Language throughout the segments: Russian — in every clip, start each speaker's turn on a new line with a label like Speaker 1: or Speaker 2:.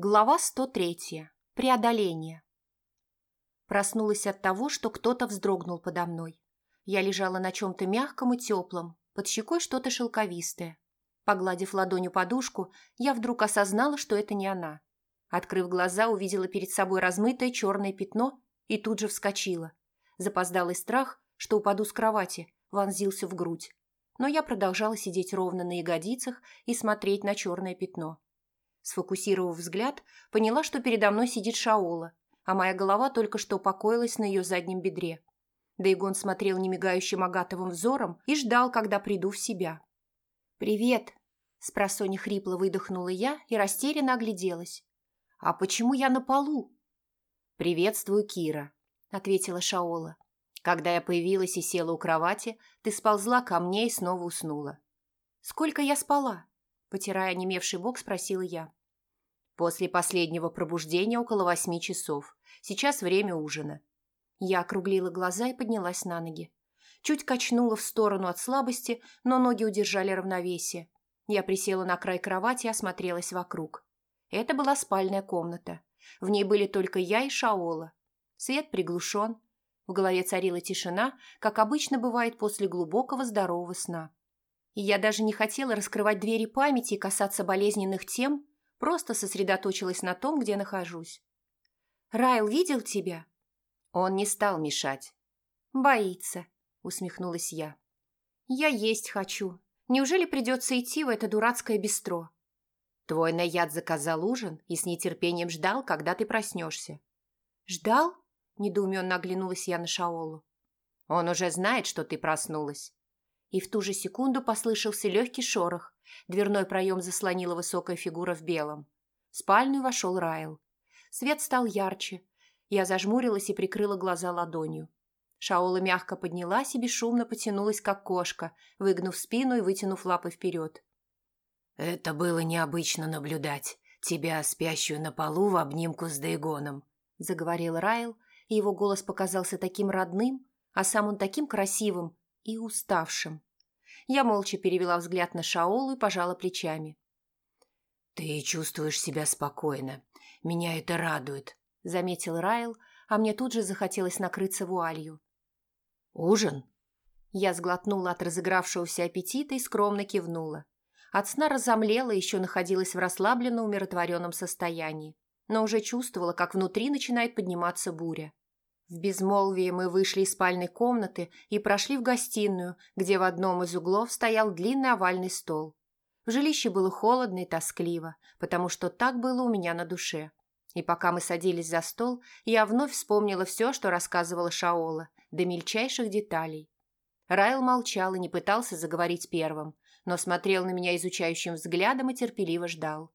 Speaker 1: Глава 103. Преодоление. Проснулась от того, что кто-то вздрогнул подо мной. Я лежала на чем-то мягком и теплом, под щекой что-то шелковистое. Погладив ладонью подушку, я вдруг осознала, что это не она. Открыв глаза, увидела перед собой размытое черное пятно и тут же вскочила. Запоздалый страх, что упаду с кровати, вонзился в грудь. Но я продолжала сидеть ровно на ягодицах и смотреть на черное пятно. Сфокусировав взгляд, поняла, что передо мной сидит Шаола, а моя голова только что покоилась на ее заднем бедре. Дейгон смотрел немигающим агатовым взором и ждал, когда приду в себя. «Привет!» – спросони хрипло выдохнула я и растерянно огляделась. «А почему я на полу?» «Приветствую, Кира», – ответила Шаола. «Когда я появилась и села у кровати, ты сползла ко мне и снова уснула». «Сколько я спала?» – потирая немевший бок, спросила я. После последнего пробуждения около восьми часов. Сейчас время ужина. Я округлила глаза и поднялась на ноги. Чуть качнула в сторону от слабости, но ноги удержали равновесие. Я присела на край кровати и осмотрелась вокруг. Это была спальная комната. В ней были только я и Шаола. Свет приглушен. В голове царила тишина, как обычно бывает после глубокого здорового сна. И я даже не хотела раскрывать двери памяти и касаться болезненных тем, Просто сосредоточилась на том, где нахожусь. «Райл видел тебя?» Он не стал мешать. «Боится», — усмехнулась я. «Я есть хочу. Неужели придется идти в это дурацкое бистро?» «Твой наяд заказал ужин и с нетерпением ждал, когда ты проснешься». «Ждал?» – недоуменно оглянулась я на Шаолу. «Он уже знает, что ты проснулась». И в ту же секунду послышался легкий шорох, Дверной проем заслонила высокая фигура в белом. В спальню вошел Райл. Свет стал ярче. Я зажмурилась и прикрыла глаза ладонью. Шаола мягко поднялась и бесшумно потянулась, как кошка, выгнув спину и вытянув лапы вперед.
Speaker 2: «Это было необычно наблюдать, тебя, спящую на полу в обнимку с Дейгоном», — заговорил Райл, и его голос показался таким родным, а сам он таким красивым и уставшим. Я молча перевела взгляд на Шаолу и пожала плечами. «Ты чувствуешь себя спокойно. Меня это радует», — заметил
Speaker 1: Райл, а мне тут же захотелось накрыться вуалью.
Speaker 2: «Ужин?»
Speaker 1: Я сглотнула от разыгравшегося аппетита и скромно кивнула. От сна разомлела, еще находилась в расслабленно умиротворенном состоянии, но уже чувствовала, как внутри начинает подниматься буря. В безмолвии мы вышли из спальной комнаты и прошли в гостиную, где в одном из углов стоял длинный овальный стол. В жилище было холодно и тоскливо, потому что так было у меня на душе. И пока мы садились за стол, я вновь вспомнила все, что рассказывала Шаола, до мельчайших деталей. Райл молчал и не пытался заговорить первым, но смотрел на меня изучающим взглядом и терпеливо ждал.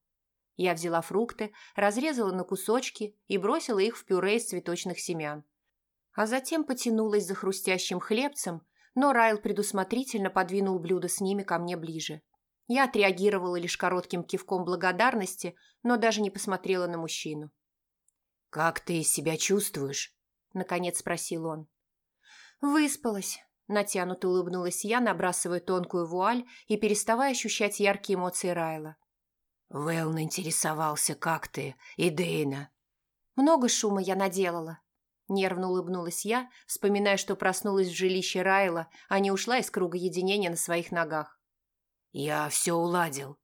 Speaker 1: Я взяла фрукты, разрезала на кусочки и бросила их в пюре из цветочных семян а затем потянулась за хрустящим хлебцем, но Райл предусмотрительно подвинул блюдо с ними ко мне ближе. Я отреагировала лишь коротким кивком благодарности, но даже не посмотрела на мужчину.
Speaker 2: «Как ты себя чувствуешь?» – наконец спросил он.
Speaker 1: «Выспалась», – натянуто улыбнулась я, набрасывая тонкую вуаль и переставая ощущать яркие эмоции Райла.
Speaker 2: Вэлн интересовался, как ты, и Дейна.
Speaker 1: Много шума я наделала. Нервно улыбнулась я, вспоминая, что проснулась в жилище Райла, а не ушла из круга единения на своих ногах.
Speaker 2: «Я все уладил».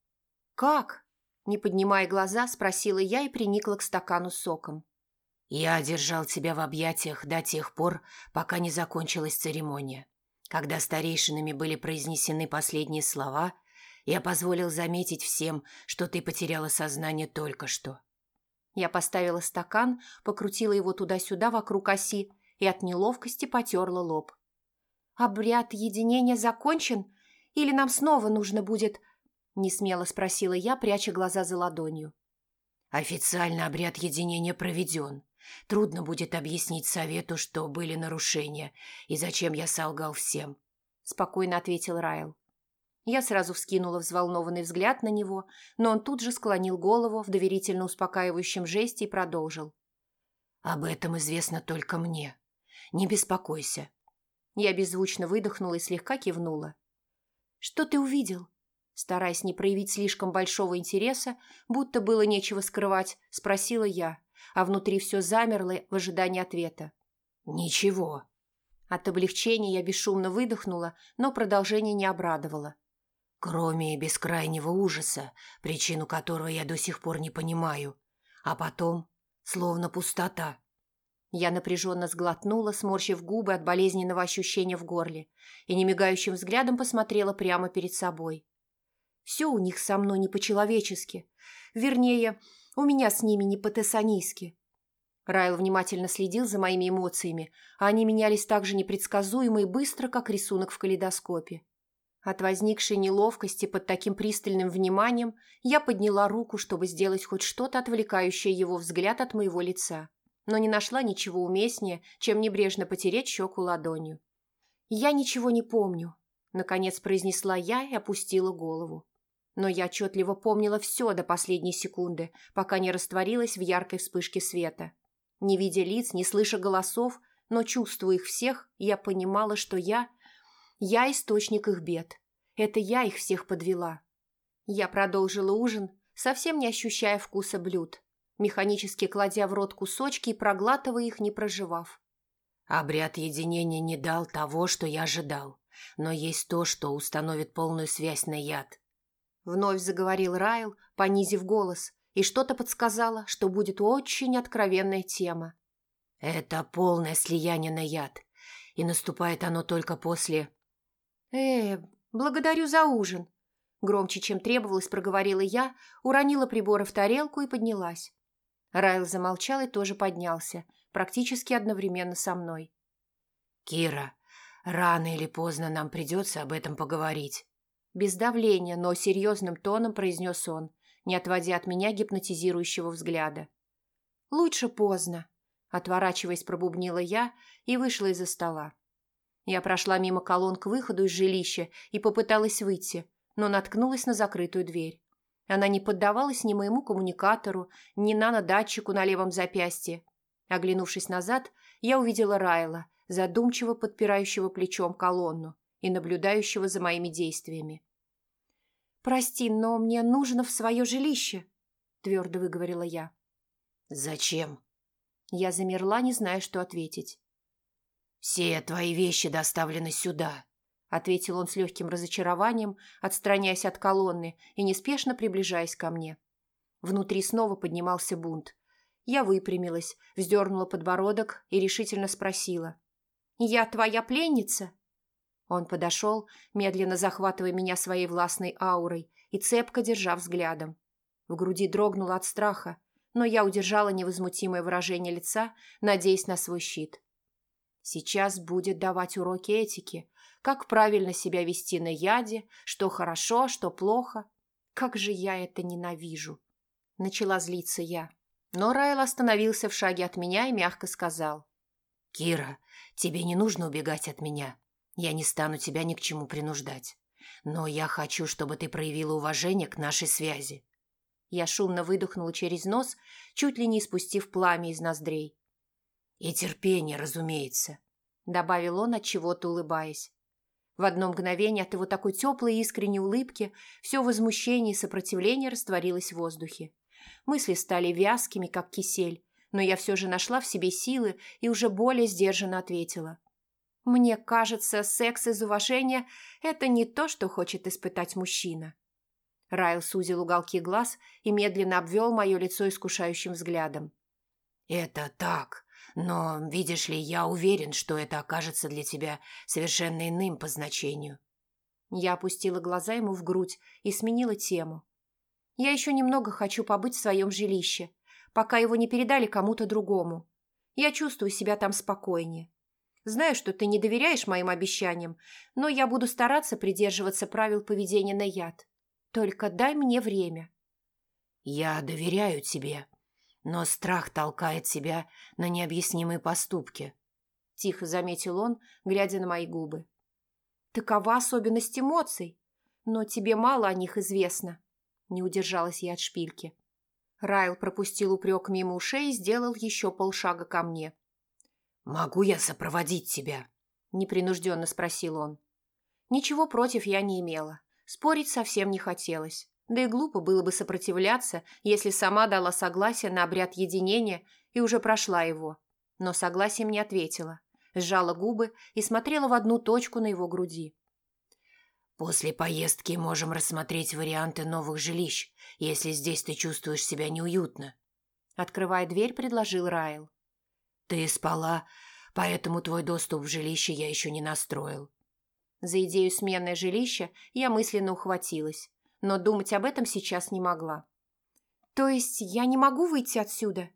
Speaker 1: «Как?» Не поднимая глаза, спросила я и приникла к стакану с соком.
Speaker 2: «Я держал тебя в объятиях до тех пор, пока не закончилась церемония. Когда старейшинами были произнесены последние слова, я позволил заметить всем, что ты потеряла сознание только что.
Speaker 1: Я поставила стакан, покрутила его туда-сюда вокруг оси и от неловкости потерла лоб. «Обряд единения закончен? Или нам снова нужно будет...» Несмело спросила я, пряча глаза за ладонью.
Speaker 2: «Официально обряд единения проведен. Трудно будет объяснить совету, что были нарушения и зачем я солгал всем», — спокойно ответил Райл.
Speaker 1: Я сразу вскинула взволнованный взгляд на него, но он тут же склонил голову в доверительно успокаивающем жесте и продолжил.
Speaker 2: «Об этом известно только мне. Не беспокойся».
Speaker 1: Я беззвучно выдохнула и слегка кивнула. «Что ты увидел?» – Стараясь не проявить слишком большого интереса, будто было нечего скрывать, спросила я, а внутри все замерло в ожидании ответа.
Speaker 2: «Ничего».
Speaker 1: От облегчения я бесшумно выдохнула, но продолжение не обрадовало.
Speaker 2: «Кроме бескрайнего ужаса, причину которого я до сих пор не понимаю. А потом, словно пустота».
Speaker 1: Я напряженно сглотнула, сморщив губы от болезненного ощущения в горле, и немигающим взглядом посмотрела прямо перед собой. Все у них со мной не по-человечески. Вернее, у меня с ними не по-тессанийски. Райл внимательно следил за моими эмоциями, а они менялись так же непредсказуемо и быстро, как рисунок в калейдоскопе. От возникшей неловкости под таким пристальным вниманием я подняла руку, чтобы сделать хоть что-то отвлекающее его взгляд от моего лица, но не нашла ничего уместнее, чем небрежно потереть щеку ладонью. «Я ничего не помню», — наконец произнесла я и опустила голову но я отчетливо помнила все до последней секунды, пока не растворилась в яркой вспышке света. Не видя лиц, не слыша голосов, но чувствуя их всех, я понимала, что я... Я источник их бед. Это я их всех подвела. Я продолжила ужин, совсем не ощущая вкуса блюд, механически кладя в рот кусочки и проглатывая их, не проживав.
Speaker 2: Обряд единения не дал того, что я ожидал, но есть то, что установит полную связь на яд.
Speaker 1: Вновь заговорил Райл, понизив голос, и что-то подсказало, что будет очень откровенная тема.
Speaker 2: «Это полное слияние на яд, и наступает оно только после...»
Speaker 1: «Э, благодарю за ужин», — громче, чем требовалось, проговорила я, уронила приборы в тарелку и поднялась. Райл замолчал и тоже поднялся, практически одновременно со мной.
Speaker 2: «Кира, рано или поздно нам придется об этом поговорить».
Speaker 1: Без давления, но серьезным тоном произнес он, не отводя от меня гипнотизирующего взгляда. «Лучше поздно», – отворачиваясь, пробубнила я и вышла из-за стола. Я прошла мимо колонн к выходу из жилища и попыталась выйти, но наткнулась на закрытую дверь. Она не поддавалась ни моему коммуникатору, ни нанодатчику на левом запястье. Оглянувшись назад, я увидела Райла, задумчиво подпирающего плечом колонну, и наблюдающего за моими действиями. «Прости, но мне нужно в свое жилище», – твердо выговорила я.
Speaker 2: «Зачем?»
Speaker 1: Я замерла, не зная, что ответить.
Speaker 2: «Все твои вещи доставлены сюда», – ответил он с легким разочарованием, отстраняясь от колонны и неспешно приближаясь ко мне. Внутри снова поднимался бунт. Я выпрямилась, вздернула подбородок и решительно спросила. «Я твоя пленница?» Он подошел, медленно захватывая меня своей властной аурой и цепко держа взглядом. В груди дрогнуло от страха, но я удержала невозмутимое выражение лица, надеясь на свой щит. Сейчас будет давать уроки этики, как правильно себя вести на яде, что хорошо, что плохо. Как же я это ненавижу. Начала злиться я. Но Райл остановился в шаге от меня и мягко сказал. «Кира, тебе не нужно убегать от меня. Я не стану тебя ни к чему принуждать. Но я хочу, чтобы ты проявила уважение к нашей связи».
Speaker 1: Я шумно выдохнула через нос, чуть ли не спустив пламя из ноздрей.
Speaker 2: «И терпение, разумеется», — добавил он, от чего-то улыбаясь.
Speaker 1: В одно мгновение от его такой теплой и искренней улыбки все возмущение и сопротивление растворилось в воздухе. Мысли стали вязкими, как кисель, но я все же нашла в себе силы и уже более сдержанно ответила. Мне кажется, секс из уважения – это не то, что хочет испытать мужчина. Райл сузил уголки глаз и медленно обвел мое лицо искушающим взглядом.
Speaker 2: «Это так, но, видишь ли, я уверен, что это окажется для тебя совершенно иным по значению».
Speaker 1: Я опустила глаза ему в грудь и сменила тему. «Я еще немного хочу побыть в своем жилище, пока его не передали кому-то другому. Я чувствую себя там спокойнее. Знаю, что ты не доверяешь моим обещаниям, но я буду стараться придерживаться правил поведения на яд. Только дай мне время».
Speaker 2: «Я доверяю тебе, но страх толкает себя на необъяснимые поступки», – тихо заметил он, глядя на мои губы.
Speaker 1: «Такова особенность эмоций, но тебе мало о них известно», – не удержалась я от шпильки. Райл пропустил упрек мимо ушей и сделал еще полшага ко мне.
Speaker 2: «Могу я сопроводить тебя?» – непринужденно спросил он.
Speaker 1: Ничего против я не имела. Спорить совсем не хотелось. Да и глупо было бы сопротивляться, если сама дала согласие на обряд единения и уже прошла его. Но согласием не ответила. Сжала губы и смотрела в одну точку на его груди.
Speaker 2: «После поездки можем рассмотреть варианты новых жилищ, если здесь ты чувствуешь себя неуютно», Открывая дверь, предложил Райл. «Ты спала, поэтому твой доступ в жилище я еще не настроил».
Speaker 1: За идею сменное жилище я мысленно ухватилась, но думать об этом сейчас не могла. «То есть я не могу выйти отсюда?»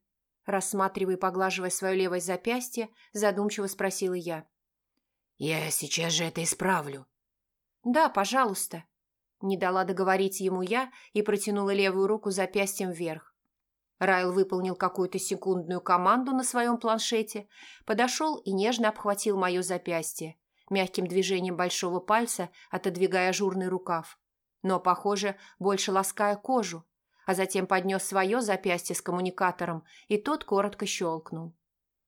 Speaker 1: Рассматривая и поглаживая свое левое запястье, задумчиво спросила я.
Speaker 2: «Я сейчас же это исправлю».
Speaker 1: «Да, пожалуйста». Не дала договорить ему я и протянула левую руку запястьем вверх. Райл выполнил какую-то секундную команду на своем планшете, подошел и нежно обхватил мое запястье, мягким движением большого пальца отодвигая ажурный рукав, но, похоже, больше лаская кожу, а затем поднес свое запястье с коммуникатором, и тот коротко щелкнул.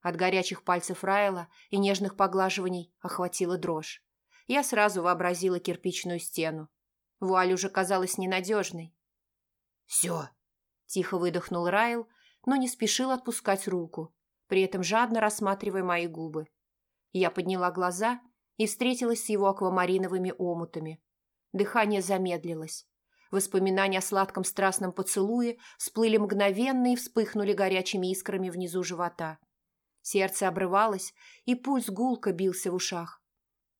Speaker 1: От горячих пальцев Райла и нежных поглаживаний охватила дрожь. Я сразу вообразила кирпичную стену. Вуаль уже казалась ненадежной.
Speaker 2: «Все,
Speaker 1: Тихо выдохнул Райл, но не спешил отпускать руку, при этом жадно рассматривая мои губы. Я подняла глаза и встретилась с его аквамариновыми омутами. Дыхание замедлилось. Воспоминания о сладком страстном поцелуе всплыли мгновенно и вспыхнули горячими искрами внизу живота. Сердце обрывалось, и пульс гулко бился в ушах.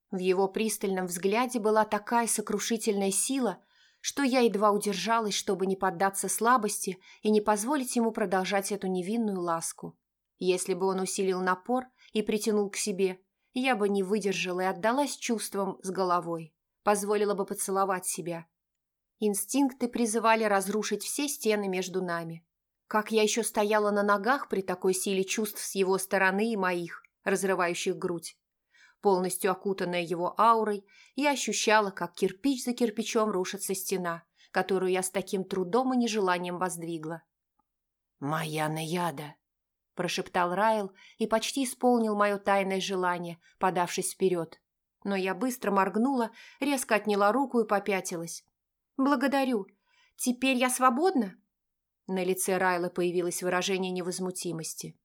Speaker 1: В его пристальном взгляде была такая сокрушительная сила, что я едва удержалась, чтобы не поддаться слабости и не позволить ему продолжать эту невинную ласку. Если бы он усилил напор и притянул к себе, я бы не выдержала и отдалась чувствам с головой, позволила бы поцеловать себя. Инстинкты призывали разрушить все стены между нами. Как я еще стояла на ногах при такой силе чувств с его стороны и моих, разрывающих грудь полностью окутанная его аурой, и ощущала, как кирпич за кирпичом рушится стена, которую я с таким трудом и нежеланием воздвигла.
Speaker 2: «Моя наяда!»
Speaker 1: – прошептал Райл и почти исполнил мое тайное желание, подавшись вперед. Но я быстро моргнула, резко отняла руку и попятилась. «Благодарю. Теперь я свободна?» На лице Райла появилось выражение невозмутимости.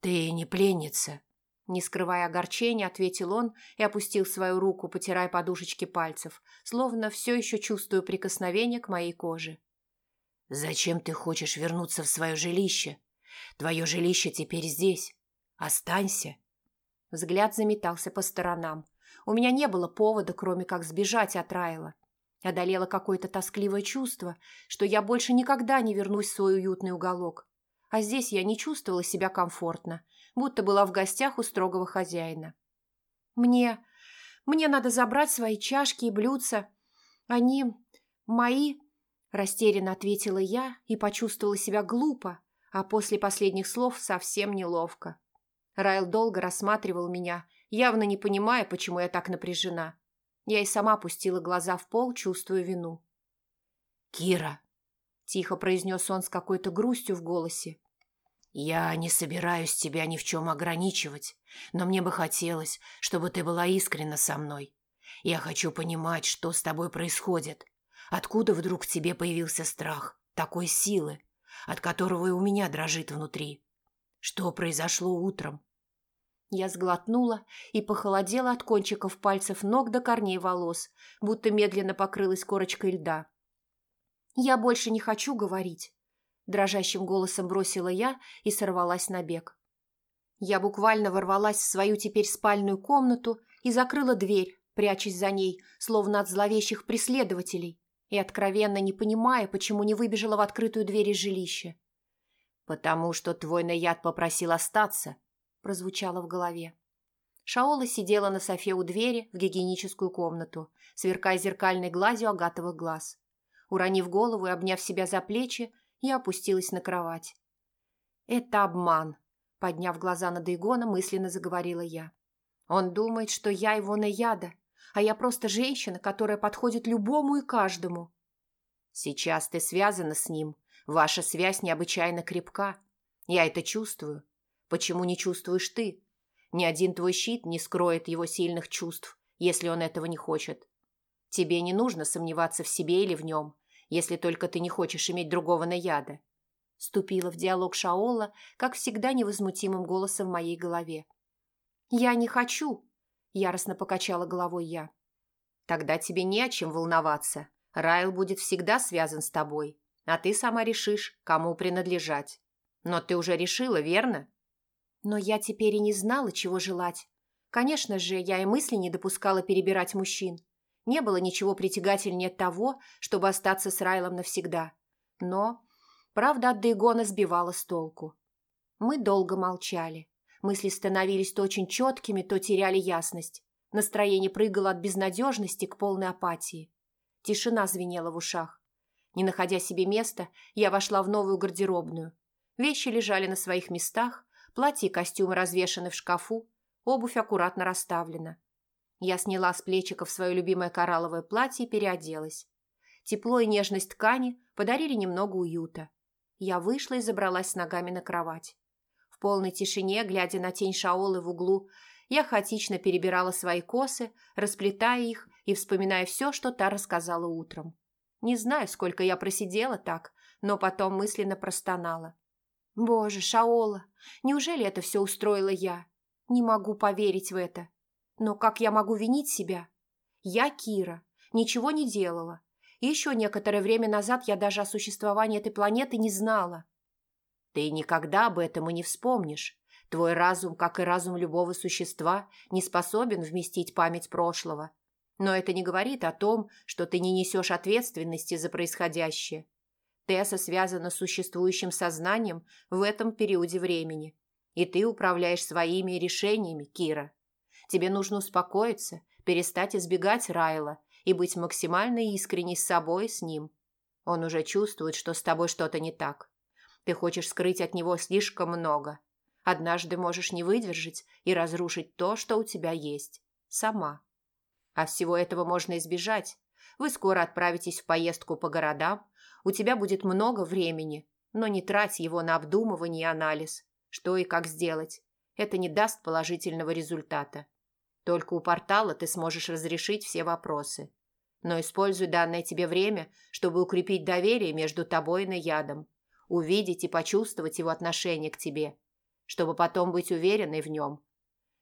Speaker 2: «Ты не пленница»,
Speaker 1: не скрывая огорчения, ответил он и опустил свою руку, потирая подушечки пальцев, словно все еще чувствуя прикосновение к моей коже.
Speaker 2: «Зачем ты хочешь вернуться в свое жилище? Твое жилище теперь здесь. Останься».
Speaker 1: Взгляд заметался по сторонам. У меня не было повода, кроме как сбежать от Райла. Одолело какое-то тоскливое чувство, что я больше никогда не вернусь в свой уютный уголок. А здесь я не чувствовала себя комфортно, будто была в гостях у строгого хозяина. «Мне... мне надо забрать свои чашки и блюдца. Они... мои...» Растерянно ответила я и почувствовала себя глупо, а после последних слов совсем неловко. Райл долго рассматривал меня, явно не понимая, почему я так напряжена. Я и сама пустила глаза в пол, чувствуя вину.
Speaker 2: «Кира!» – тихо произнес он с какой-то грустью в голосе. «Я не собираюсь тебя ни в чем ограничивать, но мне бы хотелось, чтобы ты была искренна со мной. Я хочу понимать, что с тобой происходит. Откуда вдруг в тебе появился страх, такой силы, от которого и у меня дрожит внутри? Что произошло утром?»
Speaker 1: Я сглотнула и похолодела от кончиков пальцев ног до корней волос, будто медленно покрылась корочкой льда. «Я больше не хочу говорить. Дрожащим голосом бросила я и сорвалась на бег. Я буквально ворвалась в свою теперь спальную комнату и закрыла дверь, прячась за ней, словно от зловещих преследователей, и откровенно не понимая, почему не выбежала в открытую дверь из жилища. «Потому что твой наяд попросил остаться», – прозвучало в голове. Шаола сидела на софе у двери в гигиеническую комнату, сверкая зеркальной глазью агатовых глаз. Уронив голову и обняв себя за плечи, я опустилась на кровать. «Это обман», — подняв глаза на Дейгона, мысленно заговорила я. «Он думает, что я его наяда, а я просто женщина, которая подходит любому и каждому». «Сейчас ты связана с ним. Ваша связь необычайно крепка. Я это чувствую. Почему не чувствуешь ты? Ни один твой щит не скроет его сильных чувств, если он этого не хочет. Тебе не нужно сомневаться в себе или в нем, если только ты не хочешь иметь другого наяда. Ступила в диалог Шаола, как всегда невозмутимым голосом в моей голове. «Я не хочу!» – яростно покачала головой я. «Тогда тебе не о чем волноваться. Райл будет всегда связан с тобой, а ты сама решишь, кому принадлежать. Но ты уже решила, верно?» Но я теперь и не знала, чего желать. Конечно же, я и мысли не допускала перебирать мужчин. Не было ничего притягательнее того, чтобы остаться с Райлом навсегда. Но Правда, от Дейгона сбивала с толку. Мы долго молчали. Мысли становились то очень четкими, то теряли ясность. Настроение прыгало от безнадежности к полной апатии. Тишина звенела в ушах. Не находя себе места, я вошла в новую гардеробную. Вещи лежали на своих местах, платья и костюмы развешаны в шкафу, обувь аккуратно расставлена. Я сняла с плечиков свое любимое коралловое платье и переоделась. Тепло и нежность ткани подарили немного уюта. Я вышла и забралась с ногами на кровать. В полной тишине, глядя на тень Шаолы в углу, я хаотично перебирала свои косы, расплетая их и вспоминая все, что та рассказала утром. Не знаю, сколько я просидела так, но потом мысленно простонала. «Боже, Шаола, неужели это все устроила я? Не могу поверить в это. Но как я могу винить себя? Я Кира, ничего не делала, еще некоторое время назад я даже о существовании этой планеты не знала. Ты никогда об этом и не вспомнишь. Твой разум, как и разум любого существа, не способен вместить память прошлого. Но это не говорит о том, что ты не несешь ответственности за происходящее. Тесса связана с существующим сознанием в этом периоде времени. И ты управляешь своими решениями, Кира. Тебе нужно успокоиться, перестать избегать Райла и быть максимально искренней с собой и с ним. Он уже чувствует, что с тобой что-то не так. Ты хочешь скрыть от него слишком много. Однажды можешь не выдержать и разрушить то, что у тебя есть. Сама. А всего этого можно избежать. Вы скоро отправитесь в поездку по городам. У тебя будет много времени, но не трать его на обдумывание и анализ. Что и как сделать. Это не даст положительного результата. Только у портала ты сможешь разрешить все вопросы. Но используй данное тебе время, чтобы укрепить доверие между тобой и наядом, увидеть и почувствовать его отношение к тебе, чтобы потом быть уверенной в нем.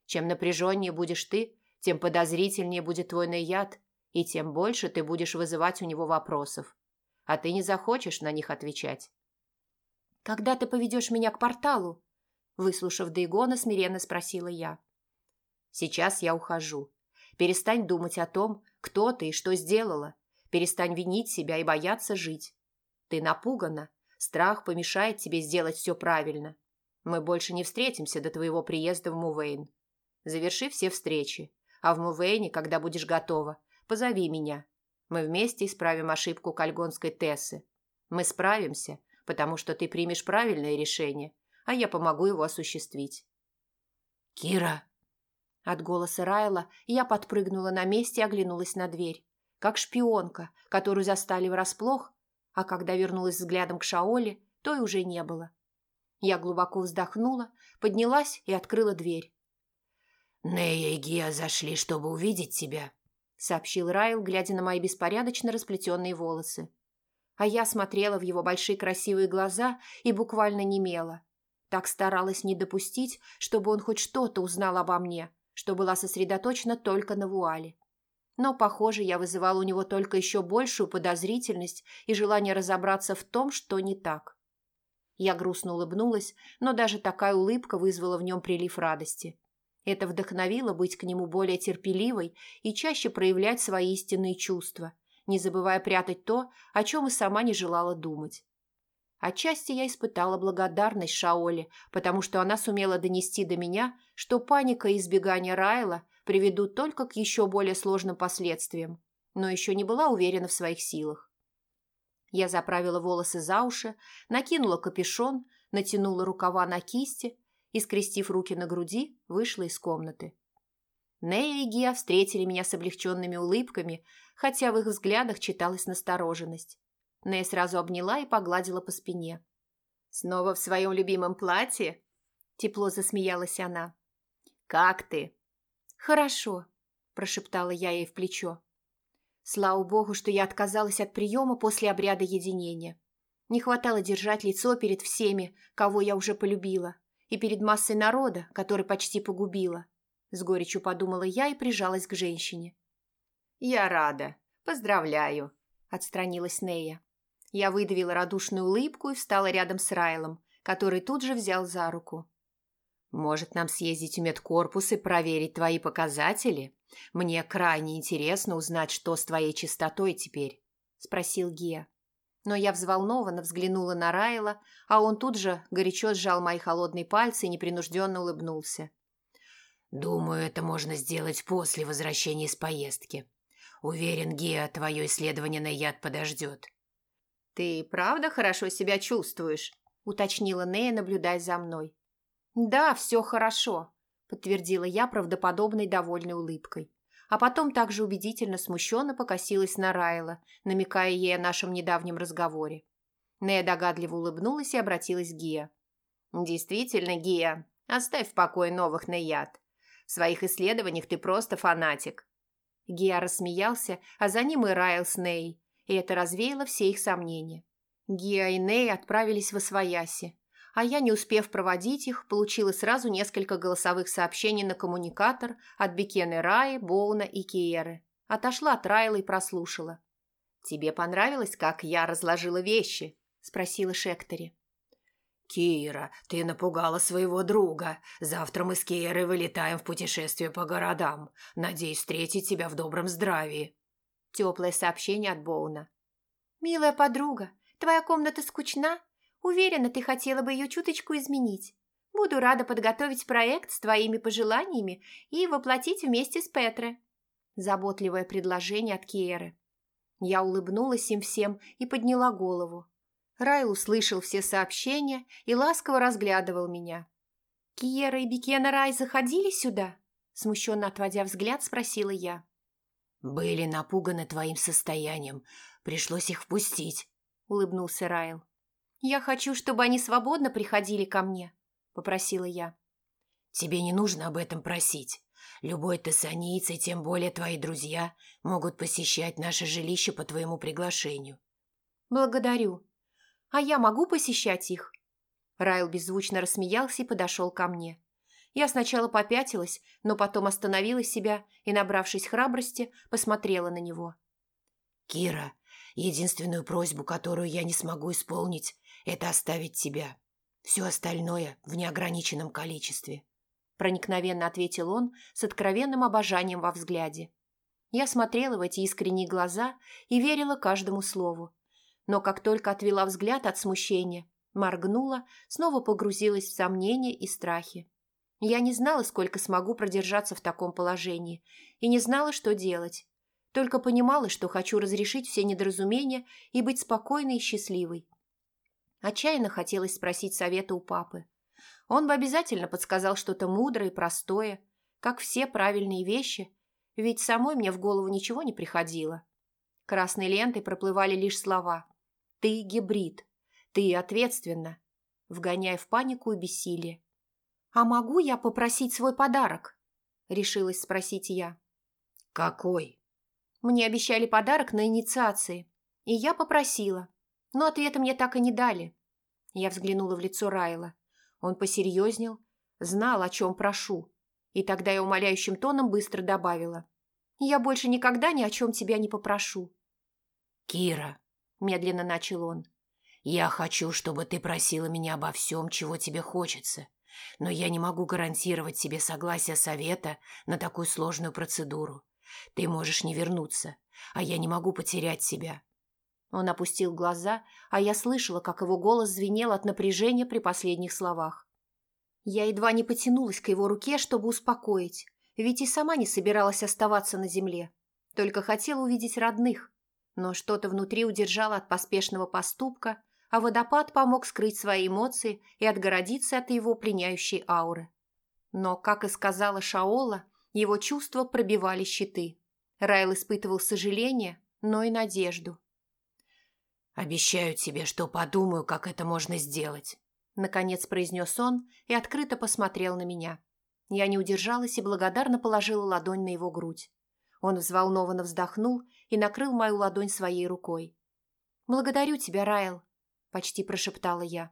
Speaker 1: Чем напряженнее будешь ты, тем подозрительнее будет твой наяд, и тем больше ты будешь вызывать у него вопросов. А ты не захочешь на них отвечать. «Когда ты поведешь меня к порталу?» Выслушав Дейгона, смиренно спросила я. Сейчас я ухожу. Перестань думать о том, кто ты и что сделала. Перестань винить себя и бояться жить. Ты напугана. Страх помешает тебе сделать все правильно. Мы больше не встретимся до твоего приезда в Мувейн. Заверши все встречи. А в Мувейне, когда будешь готова, позови меня. Мы вместе исправим ошибку кальгонской Тессы. Мы справимся, потому что ты примешь правильное решение, а я помогу его осуществить.
Speaker 2: «Кира!»
Speaker 1: От голоса Райла я подпрыгнула на месте и оглянулась на дверь, как шпионка, которую застали врасплох, а когда вернулась взглядом к Шаоле, то и уже не было. Я глубоко вздохнула, поднялась и открыла дверь.
Speaker 2: «Нея и Гия зашли, чтобы увидеть тебя», — сообщил Райл, глядя на мои беспорядочно расплетенные волосы.
Speaker 1: А я смотрела в его большие красивые глаза и буквально немела. Так старалась не допустить, чтобы он хоть что-то узнал обо мне, что была сосредоточена только на вуале. Но, похоже, я вызывала у него только еще большую подозрительность и желание разобраться в том, что не так. Я грустно улыбнулась, но даже такая улыбка вызвала в нем прилив радости. Это вдохновило быть к нему более терпеливой и чаще проявлять свои истинные чувства, не забывая прятать то, о чем и сама не желала думать. Отчасти я испытала благодарность Шаоле, потому что она сумела донести до меня, что паника и избегание Райла приведут только к еще более сложным последствиям, но еще не была уверена в своих силах. Я заправила волосы за уши, накинула капюшон, натянула рукава на кисти и, скрестив руки на груди, вышла из комнаты. Нея и Гия встретили меня с облегченными улыбками, хотя в их взглядах читалась настороженность. Нэй сразу обняла и погладила по спине. «Снова в своем любимом платье?» Тепло засмеялась она. «Как ты?» «Хорошо», – прошептала я ей в плечо. Слава богу, что я отказалась от приема после обряда единения. Не хватало держать лицо перед всеми, кого я уже полюбила, и перед массой народа, который почти погубила. С горечью подумала я и прижалась к женщине.
Speaker 2: «Я рада. Поздравляю», – отстранилась Нея. Я выдавила радушную улыбку и встала рядом с Райлом, который тут же взял за руку. «Может, нам съездить в медкорпус и проверить твои показатели? Мне крайне интересно узнать, что с твоей чистотой теперь», – спросил Гия. Но я взволнованно взглянула на Райла, а он тут же горячо сжал мои холодные пальцы и непринужденно улыбнулся. «Думаю, это можно сделать после возвращения из поездки. Уверен, Гия, твое исследование на яд подождет».
Speaker 1: «Ты правда хорошо себя чувствуешь?» – уточнила Нея, наблюдая за мной. «Да, все хорошо», – подтвердила я правдоподобной довольной улыбкой. А потом также убедительно смущенно покосилась на Райла, намекая ей о нашем недавнем разговоре. Нея догадливо улыбнулась и обратилась к Гия. «Действительно, Гия, оставь в покое новых Нейят. В своих исследованиях ты просто фанатик». Гия рассмеялся, а за ним и Райл с Ней, и это развеяло все их сомнения. Гия и Ней отправились в Освояси, а я, не успев проводить их, получила сразу несколько голосовых сообщений на коммуникатор от Бекены Раи, Боуна и Киеры. Отошла от Райла и прослушала. «Тебе понравилось, как я разложила вещи?» – спросила Шектори.
Speaker 2: «Кира, ты напугала своего друга. Завтра мы с Киерой вылетаем в путешествие по городам. Надеюсь встретить тебя в добром здравии».
Speaker 1: Теплое сообщение от Боуна. «Милая подруга, твоя комната скучна? Уверена, ты хотела бы ее чуточку изменить. Буду рада подготовить проект с твоими пожеланиями и воплотить вместе с Петре». Заботливое предложение от Киеры. Я улыбнулась им всем и подняла голову. Райл услышал все сообщения и ласково разглядывал меня. «Киера и Бекена Рай заходили сюда?» Смущенно отводя взгляд, спросила я.
Speaker 2: «Были напуганы твоим состоянием. Пришлось их впустить», — улыбнулся Райл.
Speaker 1: «Я хочу, чтобы они свободно приходили ко мне», — попросила я.
Speaker 2: «Тебе не нужно об этом просить. Любой тессаниец и тем более твои друзья могут посещать наше жилище по твоему приглашению».
Speaker 1: «Благодарю. А я могу посещать их?» Райл беззвучно рассмеялся и подошел ко мне. Я сначала попятилась, но потом остановила себя и, набравшись храбрости, посмотрела на него.
Speaker 2: «Кира, единственную просьбу, которую я не смогу исполнить, это оставить тебя. Все остальное в неограниченном количестве», – проникновенно ответил он с откровенным обожанием во взгляде.
Speaker 1: Я смотрела в эти искренние глаза и верила каждому слову. Но как только отвела взгляд от смущения, моргнула, снова погрузилась в сомнения и страхи. Я не знала, сколько смогу продержаться в таком положении, и не знала, что делать. Только понимала, что хочу разрешить все недоразумения и быть спокойной и счастливой. Отчаянно хотелось спросить совета у папы. Он бы обязательно подсказал что-то мудрое и простое, как все правильные вещи, ведь самой мне в голову ничего не приходило. Красной лентой проплывали лишь слова «Ты гибрид», «Ты ответственна», вгоняя в панику и бессилие. «А могу я попросить свой подарок?» – решилась спросить я.
Speaker 2: «Какой?»
Speaker 1: Мне обещали подарок на инициации, и я попросила – но ответа мне так и не дали. Я взглянула в лицо Райла. Он посерьезнел, знал, о чем прошу. И тогда я умоляющим тоном быстро добавила. «Я больше никогда ни о чем тебя не попрошу».
Speaker 2: «Кира», – медленно начал он, – «я хочу, чтобы ты просила меня обо всем, чего тебе хочется, но я не могу гарантировать тебе согласие совета на такую сложную процедуру. Ты можешь не вернуться, а я не могу потерять себя.
Speaker 1: Он опустил глаза, а я слышала, как его голос звенел от напряжения при последних словах. Я едва не потянулась к его руке, чтобы успокоить, ведь и сама не собиралась оставаться на земле, только хотела увидеть родных. Но что-то внутри удержало от поспешного поступка, а водопад помог скрыть свои эмоции и отгородиться от его пленяющей ауры. Но, как и сказала Шаола, его чувства пробивали щиты. Райл испытывал сожаление, но и надежду.
Speaker 2: «Обещаю тебе, что подумаю, как это можно сделать», – наконец произнес он и открыто посмотрел на меня. Я не удержалась и благодарно положила ладонь на его грудь. Он взволнованно вздохнул
Speaker 1: и накрыл мою ладонь своей рукой. «Благодарю тебя, Райл», – почти прошептала я.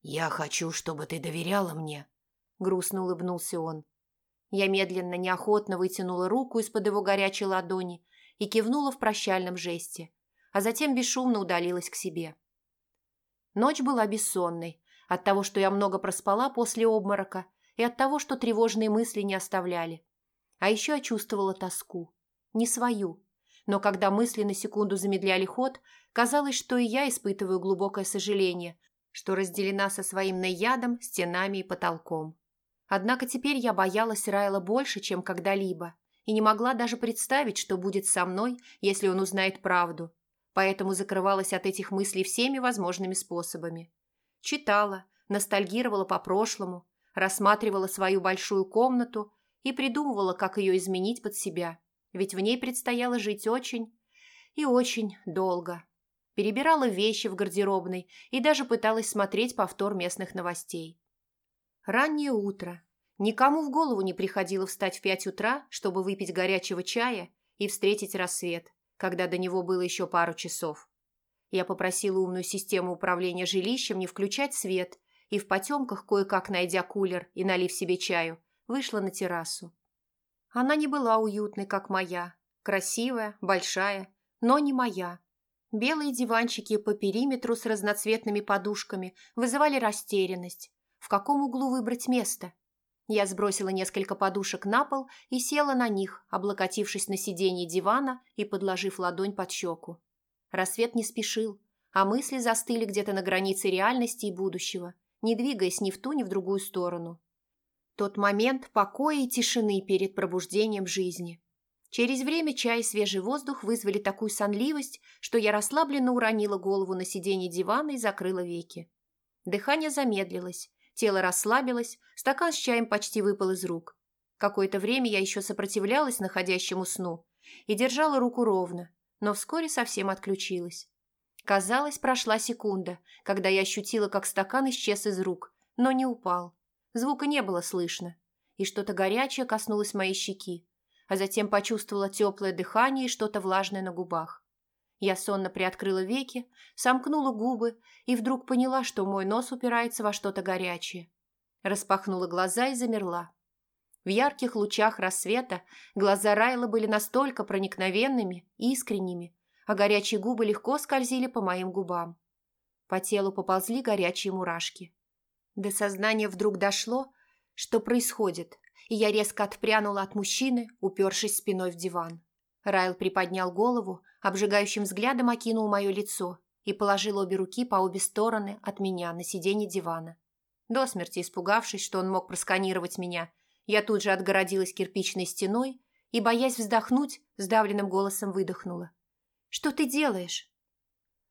Speaker 2: «Я хочу, чтобы ты доверяла мне», – грустно улыбнулся он.
Speaker 1: Я медленно, неохотно вытянула руку из-под его горячей ладони и кивнула в прощальном жесте, а затем бесшумно удалилась к себе. Ночь была бессонной, от того, что я много проспала после обморока, и от того, что тревожные мысли не оставляли. А еще я чувствовала тоску. Не свою. Но когда мысли на секунду замедляли ход, казалось, что и я испытываю глубокое сожаление, что разделена со своим наядом, стенами и потолком. Однако теперь я боялась Райла больше, чем когда-либо, и не могла даже представить, что будет со мной, если он узнает правду, поэтому закрывалась от этих мыслей всеми возможными способами. Читала, ностальгировала по прошлому, рассматривала свою большую комнату и придумывала, как ее изменить под себя, ведь в ней предстояло жить очень и очень долго. Перебирала вещи в гардеробной и даже пыталась смотреть повтор местных новостей. Раннее утро. Никому в голову не приходило встать в пять утра, чтобы выпить горячего чая и встретить рассвет когда до него было еще пару часов. Я попросила умную систему управления жилищем не включать свет и в потемках, кое-как найдя кулер и налив себе чаю, вышла на террасу. Она не была уютной, как моя, красивая, большая, но не моя. Белые диванчики по периметру с разноцветными подушками вызывали растерянность. В каком углу выбрать место? Я сбросила несколько подушек на пол и села на них, облокотившись на сиденье дивана и подложив ладонь под щеку. Рассвет не спешил, а мысли застыли где-то на границе реальности и будущего, не двигаясь ни в ту, ни в другую сторону. Тот момент покоя и тишины перед пробуждением жизни. Через время чай и свежий воздух вызвали такую сонливость, что я расслабленно уронила голову на сиденье дивана и закрыла веки. Дыхание замедлилось, Тело расслабилось, стакан с чаем почти выпал из рук. Какое-то время я еще сопротивлялась находящему сну и держала руку ровно, но вскоре совсем отключилась. Казалось, прошла секунда, когда я ощутила, как стакан исчез из рук, но не упал. Звука не было слышно, и что-то горячее коснулось моей щеки, а затем почувствовала теплое дыхание и что-то влажное на губах. Я сонно приоткрыла веки, сомкнула губы и вдруг поняла, что мой нос упирается во что-то горячее. Распахнула глаза и замерла. В ярких лучах рассвета глаза Райла были настолько проникновенными, искренними, а горячие губы легко скользили по моим губам. По телу поползли горячие мурашки. До сознания вдруг дошло, что происходит, и я резко отпрянула от мужчины, упершись спиной в диван. Райл приподнял голову, обжигающим взглядом окинул мое лицо и положил обе руки по обе стороны от меня на сиденье дивана. До смерти испугавшись, что он мог просканировать меня, я тут же отгородилась кирпичной стеной и, боясь вздохнуть, сдавленным голосом выдохнула. «Что ты делаешь?»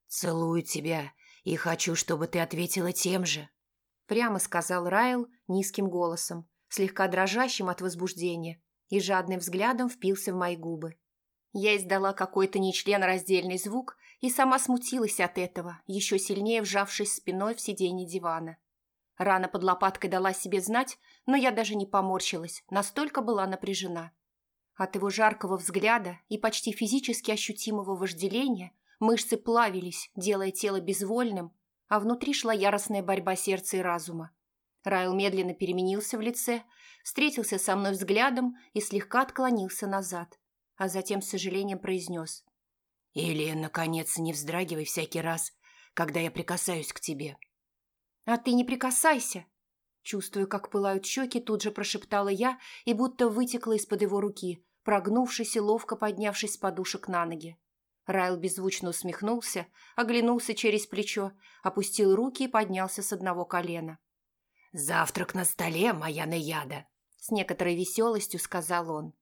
Speaker 2: «Целую тебя и хочу, чтобы ты ответила тем же»,
Speaker 1: прямо сказал Райл низким голосом, слегка дрожащим от возбуждения, и жадным взглядом впился в мои губы. Я издала какой-то нечленораздельный звук и сама смутилась от этого, еще сильнее вжавшись спиной в сиденье дивана. Рана под лопаткой дала себе знать, но я даже не поморщилась, настолько была напряжена. От его жаркого взгляда и почти физически ощутимого вожделения мышцы плавились, делая тело безвольным, а внутри шла яростная борьба сердца и разума. Райл медленно переменился в лице, встретился со мной взглядом и слегка отклонился назад а затем с сожалением произнес.
Speaker 2: «Или, наконец, не вздрагивай всякий раз, когда я прикасаюсь к тебе».
Speaker 1: «А ты не прикасайся!» Чувствуя, как пылают щеки, тут же прошептала я и будто вытекла из-под его руки, прогнувшись и ловко поднявшись с подушек на ноги. Райл беззвучно усмехнулся, оглянулся через плечо, опустил руки и поднялся с одного колена.
Speaker 2: «Завтрак на столе, моя наяда!»
Speaker 1: С некоторой веселостью сказал он.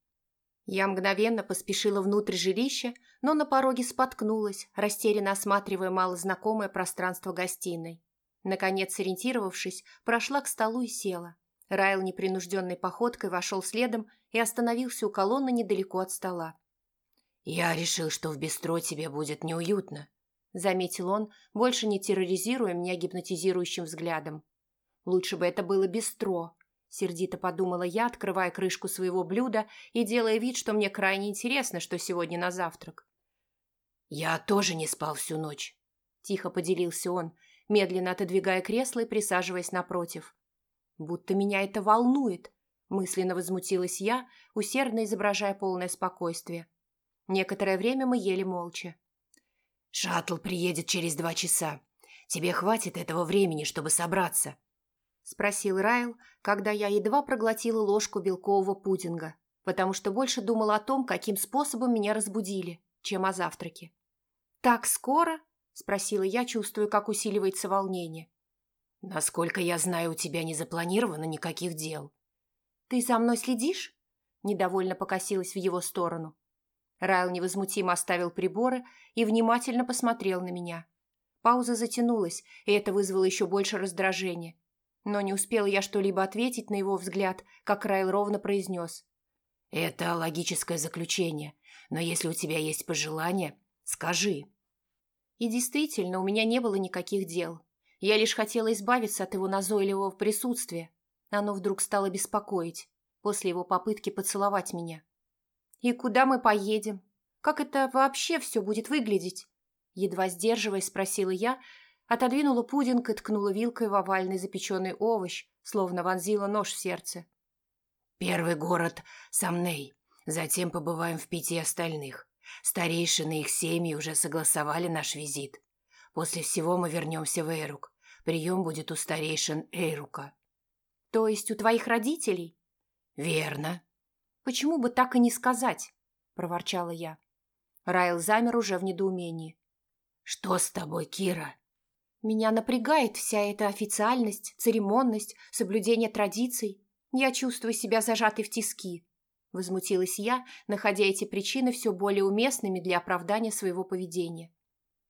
Speaker 1: Я мгновенно поспешила внутрь жилища, но на пороге споткнулась, растерянно осматривая малознакомое пространство гостиной. Наконец, сориентировавшись, прошла к столу и села. Райл непринужденной походкой вошел следом и остановился у колонны недалеко от стола.
Speaker 2: «Я решил, что в бистро тебе будет неуютно», — заметил он, больше не терроризируя меня гипнотизирующим взглядом.
Speaker 1: «Лучше бы это было бистро», Сердито подумала я, открывая крышку своего блюда и делая вид, что мне крайне интересно, что сегодня на завтрак.
Speaker 2: «Я тоже не спал всю ночь», – тихо поделился он, медленно отодвигая кресло и присаживаясь напротив.
Speaker 1: «Будто меня это волнует», – мысленно возмутилась я, усердно изображая полное спокойствие. Некоторое время мы ели молча.
Speaker 2: «Шаттл приедет через два часа. Тебе хватит этого времени, чтобы собраться?»
Speaker 1: – спросил Райл, когда я едва проглотила ложку белкового пудинга, потому что больше думала о том, каким способом меня разбудили, чем о завтраке. «Так скоро?» – спросила я, чувствуя, как усиливается волнение.
Speaker 2: «Насколько я знаю, у тебя не запланировано никаких дел».
Speaker 1: «Ты за мной следишь?» – недовольно покосилась в его сторону. Райл невозмутимо оставил приборы и внимательно посмотрел на меня. Пауза затянулась, и это вызвало еще больше раздражения. Но не успела я что-либо ответить на его взгляд, как Райл ровно произнес.
Speaker 2: «Это логическое заключение, но если у тебя есть пожелания, скажи».
Speaker 1: И действительно, у меня не было никаких дел. Я лишь хотела избавиться от его назойливого присутствия. Оно вдруг стало беспокоить после его попытки поцеловать меня. «И куда мы поедем? Как это вообще все будет выглядеть?» Едва сдерживаясь, спросила я, отодвинула пудинг и ткнула вилкой в овальный запеченный овощ, словно вонзила нож в сердце.
Speaker 2: «Первый город – Самней. Затем побываем в пяти остальных. Старейшины и их семьи уже согласовали наш визит. После всего мы вернемся в Эйрук. Прием будет у старейшин Эйрука».
Speaker 1: «То есть у твоих родителей?»
Speaker 2: «Верно»,
Speaker 1: «Почему бы так и не сказать?» – проворчала я. Райл замер уже в недоумении.
Speaker 2: «Что с тобой, Кира?»
Speaker 1: «Меня напрягает вся эта официальность, церемонность, соблюдение традиций. Я чувствую себя зажатой в тиски», – возмутилась я, находя эти причины все более уместными для оправдания своего поведения.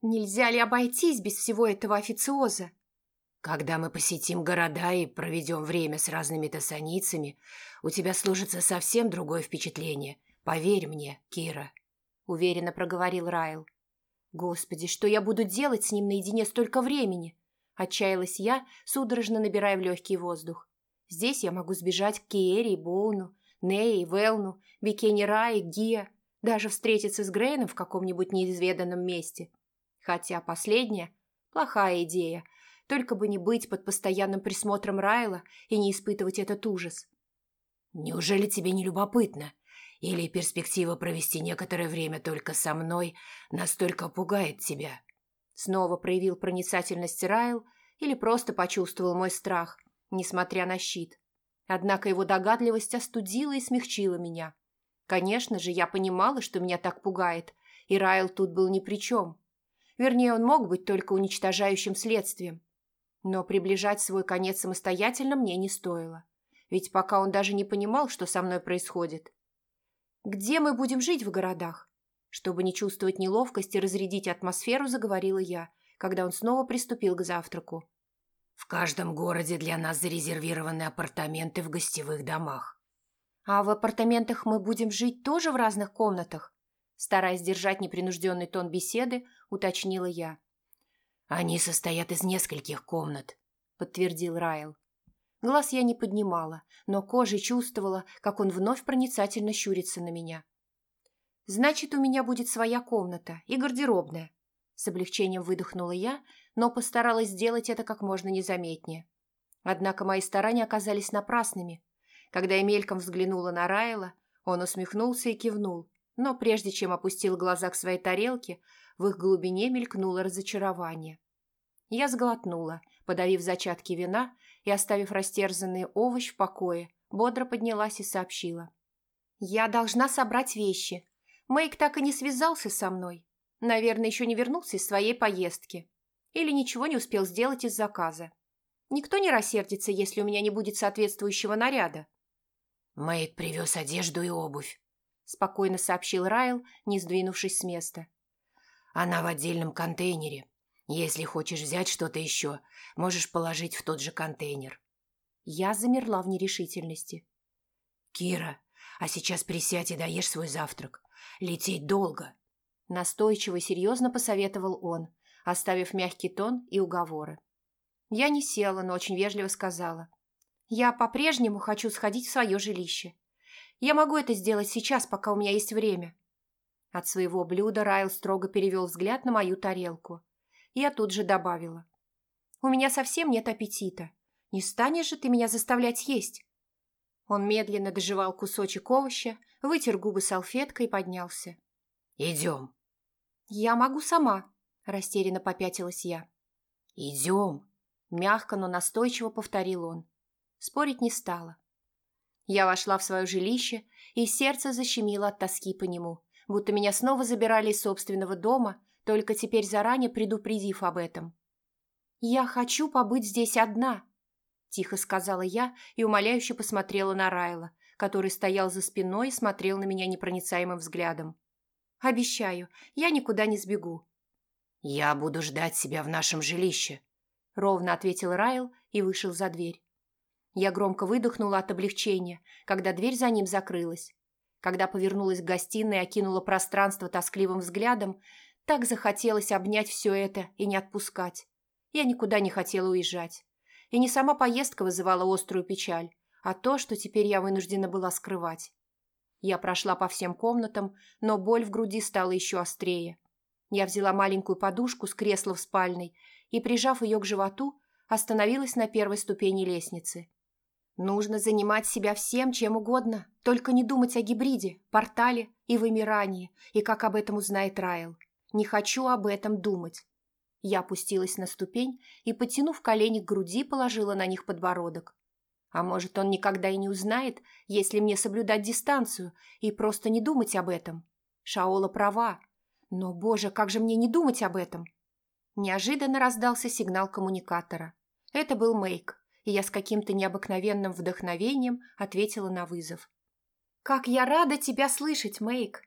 Speaker 1: «Нельзя ли обойтись без всего этого официоза?»
Speaker 2: Когда мы посетим города и проведем время с разными тессаницами, у тебя сложится совсем другое впечатление. Поверь мне, Кира», — уверенно проговорил Райл.
Speaker 1: «Господи, что я буду делать с ним наедине столько времени?» Отчаялась я, судорожно набирая в легкий воздух. «Здесь я могу сбежать к Киэре и Боуну, Нее и Велну, Бикене Рае, Гия, даже встретиться с Грейном в каком-нибудь неизведанном месте. Хотя последняя – плохая идея — только бы не быть под постоянным присмотром Райла и не испытывать этот ужас.
Speaker 2: «Неужели тебе не любопытно? Или перспектива провести некоторое время только со мной настолько пугает тебя?»
Speaker 1: Снова проявил проницательность Райл или просто почувствовал мой страх, несмотря на щит. Однако его догадливость остудила и смягчила меня. Конечно же, я понимала, что меня так пугает, и Райл тут был ни при чем. Вернее, он мог быть только уничтожающим следствием. Но приближать свой конец самостоятельно мне не стоило. Ведь пока он даже не понимал, что со мной происходит. «Где мы будем жить в городах?» Чтобы не чувствовать неловкости и разрядить атмосферу, заговорила я, когда он снова приступил к завтраку.
Speaker 2: «В каждом городе для нас зарезервированы апартаменты в гостевых домах».
Speaker 1: «А в апартаментах мы будем жить тоже в разных комнатах?» Стараясь держать непринужденный тон беседы, уточнила я.
Speaker 2: «Они состоят из нескольких комнат», — подтвердил Райл.
Speaker 1: Глаз я не поднимала, но кожей чувствовала, как он вновь проницательно щурится на меня. «Значит, у меня будет своя комната и гардеробная». С облегчением выдохнула я, но постаралась сделать это как можно незаметнее. Однако мои старания оказались напрасными. Когда я мельком взглянула на Райла, он усмехнулся и кивнул, но прежде чем опустил глаза к своей тарелке, в их глубине мелькнуло разочарование. Я сглотнула, подавив зачатки вина и оставив растерзанный овощ в покое, бодро поднялась и сообщила. «Я должна собрать вещи. Мэйк так и не связался со мной. Наверное, еще не вернулся из своей поездки. Или ничего не успел сделать из заказа. Никто не рассердится, если у меня не будет соответствующего наряда».
Speaker 2: «Мэйк привез одежду и обувь», – спокойно сообщил Райл, не сдвинувшись с места. Она в отдельном контейнере. Если хочешь взять что-то еще, можешь положить в тот же контейнер.
Speaker 1: Я замерла в нерешительности.
Speaker 2: Кира, а сейчас присядь и доешь свой завтрак. Лететь долго.
Speaker 1: Настойчиво и серьезно посоветовал он, оставив мягкий тон и уговоры. Я не села, но очень вежливо сказала. Я по-прежнему хочу сходить в свое жилище. Я могу это сделать сейчас, пока у меня есть время. От своего блюда Райл строго перевел взгляд на мою тарелку. Я тут же добавила. «У меня совсем нет аппетита. Не станешь же ты меня заставлять есть?» Он медленно доживал кусочек овоща, вытер губы салфеткой и поднялся.
Speaker 2: «Идем».
Speaker 1: «Я могу сама», – растерянно попятилась я.
Speaker 2: «Идем», –
Speaker 1: мягко, но настойчиво повторил он. Спорить не стала. Я вошла в свое жилище, и сердце защемило от тоски по нему, будто меня снова забирали из собственного дома, только теперь заранее предупредив об этом. «Я хочу побыть здесь одна», – тихо сказала я и умоляюще посмотрела на Райла, который стоял за спиной и смотрел на меня непроницаемым взглядом. «Обещаю, я никуда не сбегу».
Speaker 2: «Я буду ждать тебя в нашем жилище», – ровно ответил Райл и вышел за дверь. Я громко выдохнула от облегчения, когда дверь за ним закрылась. Когда повернулась к гостиной и окинула пространство тоскливым взглядом, так захотелось обнять все это и не отпускать. Я никуда не хотела уезжать. И не сама поездка вызывала острую печаль, а то, что теперь я вынуждена была скрывать. Я прошла по всем комнатам, но боль в груди стала еще острее. Я взяла маленькую подушку с кресла в спальной и, прижав ее к животу, остановилась на первой ступени лестницы. Нужно занимать себя всем, чем угодно, только не думать о гибриде, портале и вымирании, и как об этом узнает Райл. Не хочу об этом думать. Я опустилась на ступень и, потянув колени к груди, положила на них подбородок. А может, он никогда и не узнает, если мне соблюдать дистанцию и просто не думать об этом. Шаола права. Но, боже, как же мне не думать об этом? Неожиданно раздался сигнал коммуникатора. Это был Мейк и я с каким-то необыкновенным вдохновением ответила на вызов. «Как я рада тебя слышать, Мэйк!»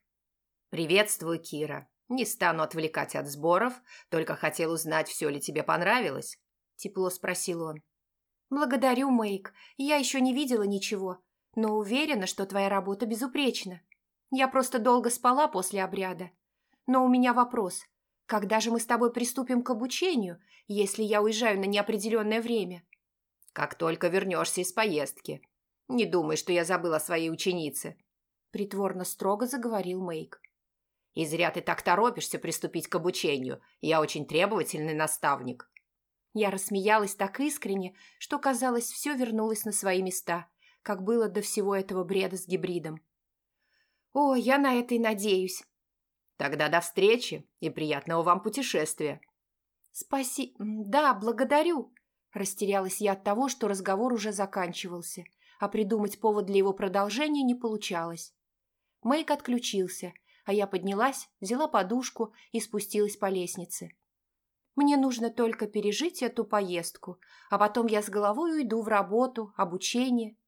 Speaker 2: «Приветствую, Кира. Не стану отвлекать от сборов, только хотел узнать, все ли тебе понравилось?» Тепло спросил он.
Speaker 1: «Благодарю, Мэйк. Я еще не видела ничего, но уверена, что твоя работа безупречна. Я просто долго спала после обряда. Но у меня вопрос. Когда же мы с тобой приступим к обучению, если я уезжаю на неопределенное время?»
Speaker 2: как только вернешься из поездки. Не думай, что я забыл о своей ученице», – притворно строго заговорил Мэйк. «И зря ты так торопишься приступить к обучению. Я очень требовательный наставник».
Speaker 1: Я рассмеялась так искренне, что, казалось, все вернулось на свои места, как было до всего этого бреда с гибридом. «О, я на это и надеюсь».
Speaker 2: «Тогда до встречи и приятного вам путешествия».
Speaker 1: «Спаси... Да, благодарю», Растерялась я от того, что разговор уже заканчивался, а придумать повод для его продолжения не получалось. Мэйк отключился, а я поднялась, взяла подушку и спустилась по лестнице. Мне нужно только пережить эту поездку, а потом я с головой уйду в работу, обучение.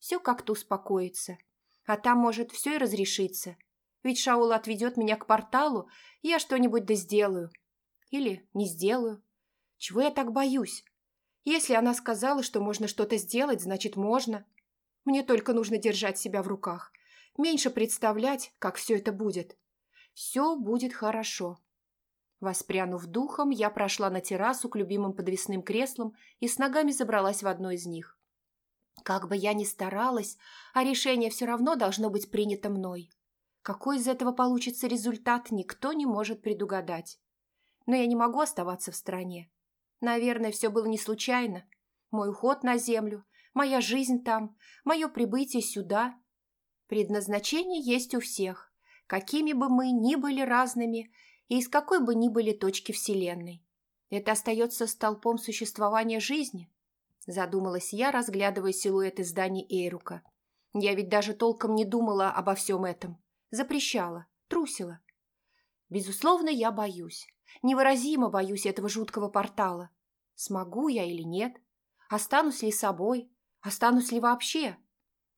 Speaker 1: Все как-то успокоится. А там, может, все и разрешится. Ведь Шаул отведет меня к порталу, я что-нибудь да сделаю. Или не сделаю. Чего я так боюсь? Если она сказала, что можно что-то сделать, значит можно. Мне только нужно держать себя в руках. Меньше представлять, как все это будет. Все будет хорошо. Воспрянув духом, я прошла на террасу к любимым подвесным креслам и с ногами забралась в одно из них. Как бы я ни старалась, а решение все равно должно быть принято мной. Какой из этого получится результат, никто не может предугадать. Но я не могу оставаться в стороне. Наверное, все было не случайно. Мой уход на землю, моя жизнь там, мое прибытие сюда. Предназначение есть у всех, какими бы мы ни были разными и из какой бы ни были точки Вселенной. Это остается столпом существования жизни, задумалась я, разглядывая силуэты зданий Эйрука. Я ведь даже толком не думала обо всем этом. Запрещала, трусила. Безусловно, я боюсь. Невыразимо боюсь этого жуткого портала. Смогу я или нет? Останусь ли собой? Останусь ли вообще?